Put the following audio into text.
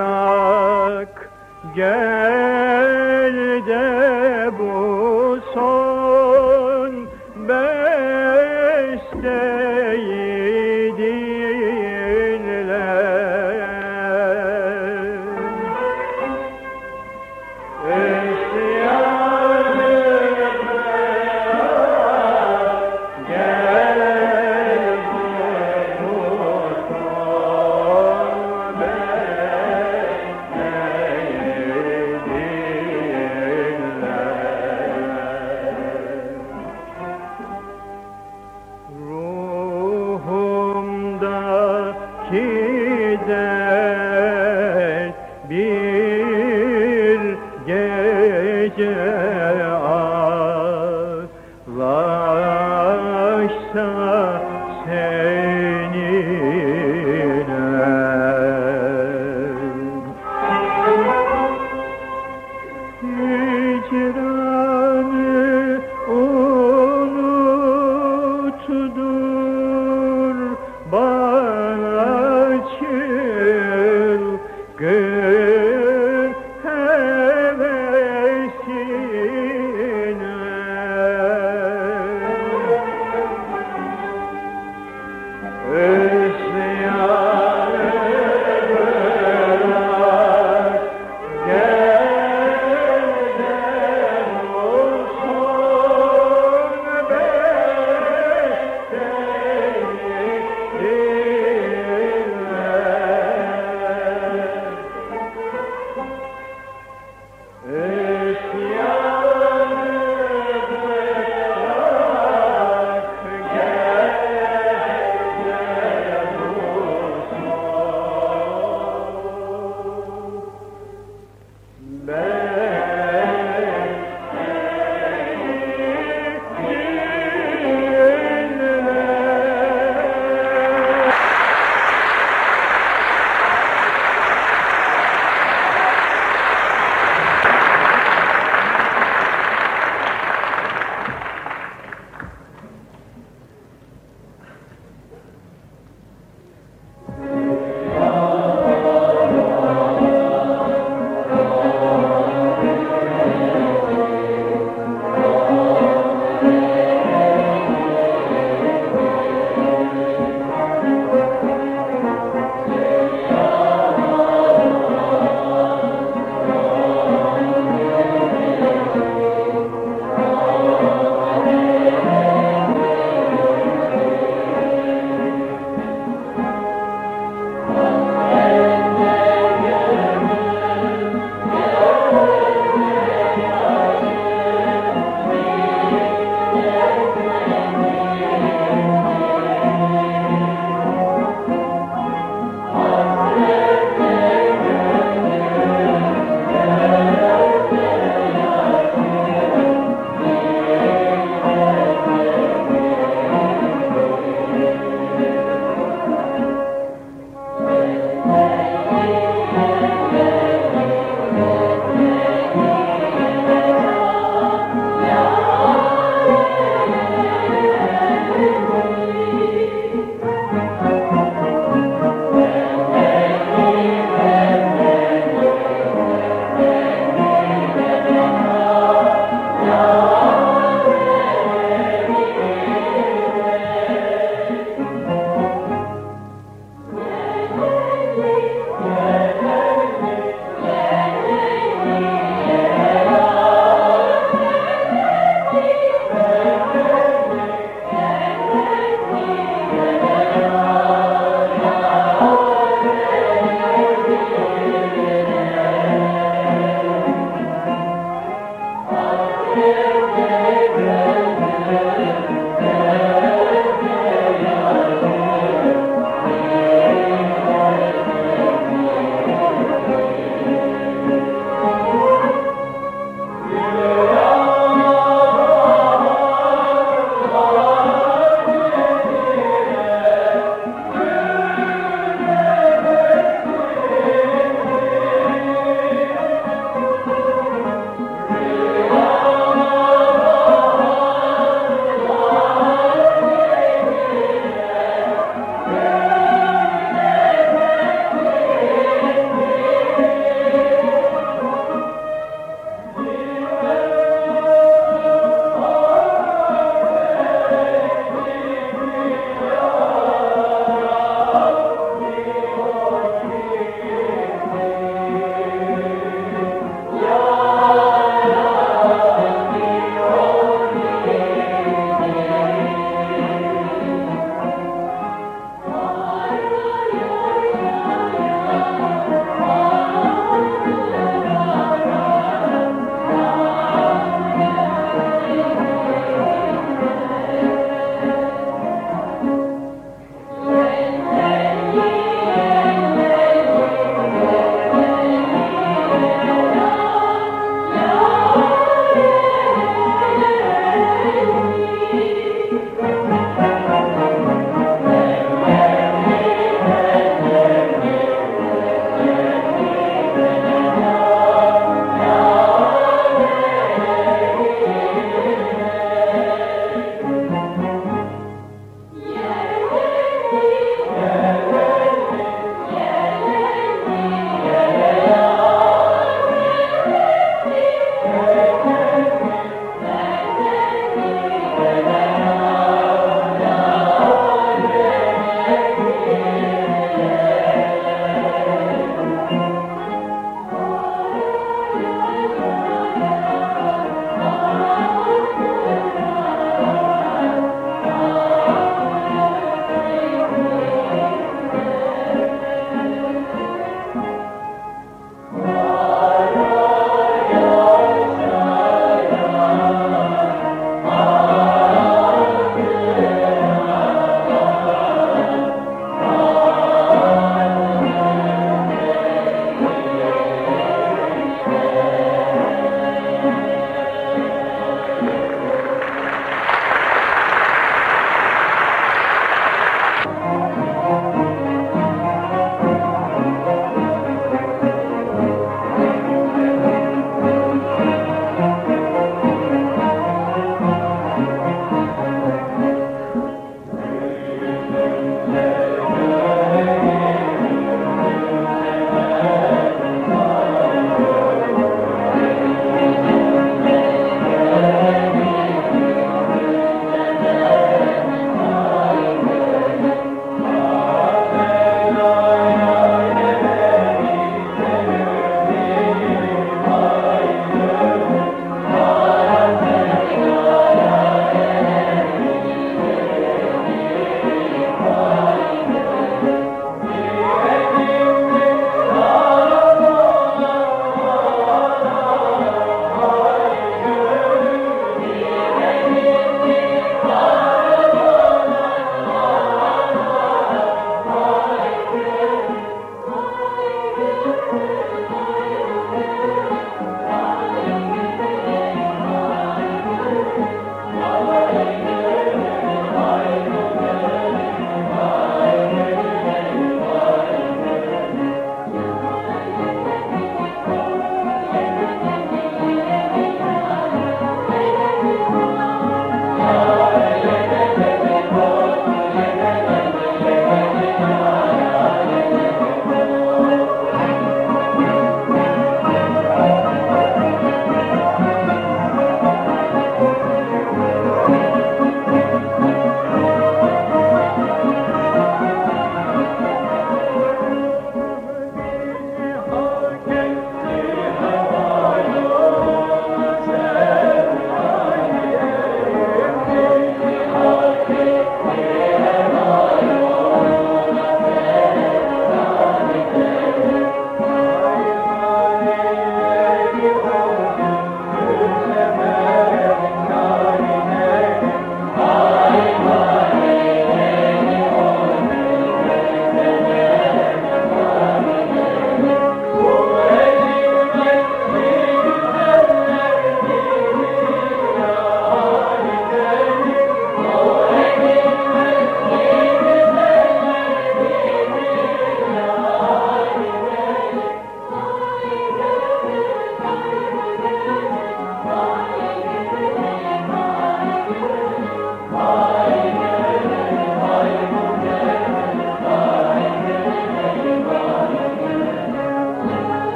bırak gel Yeah.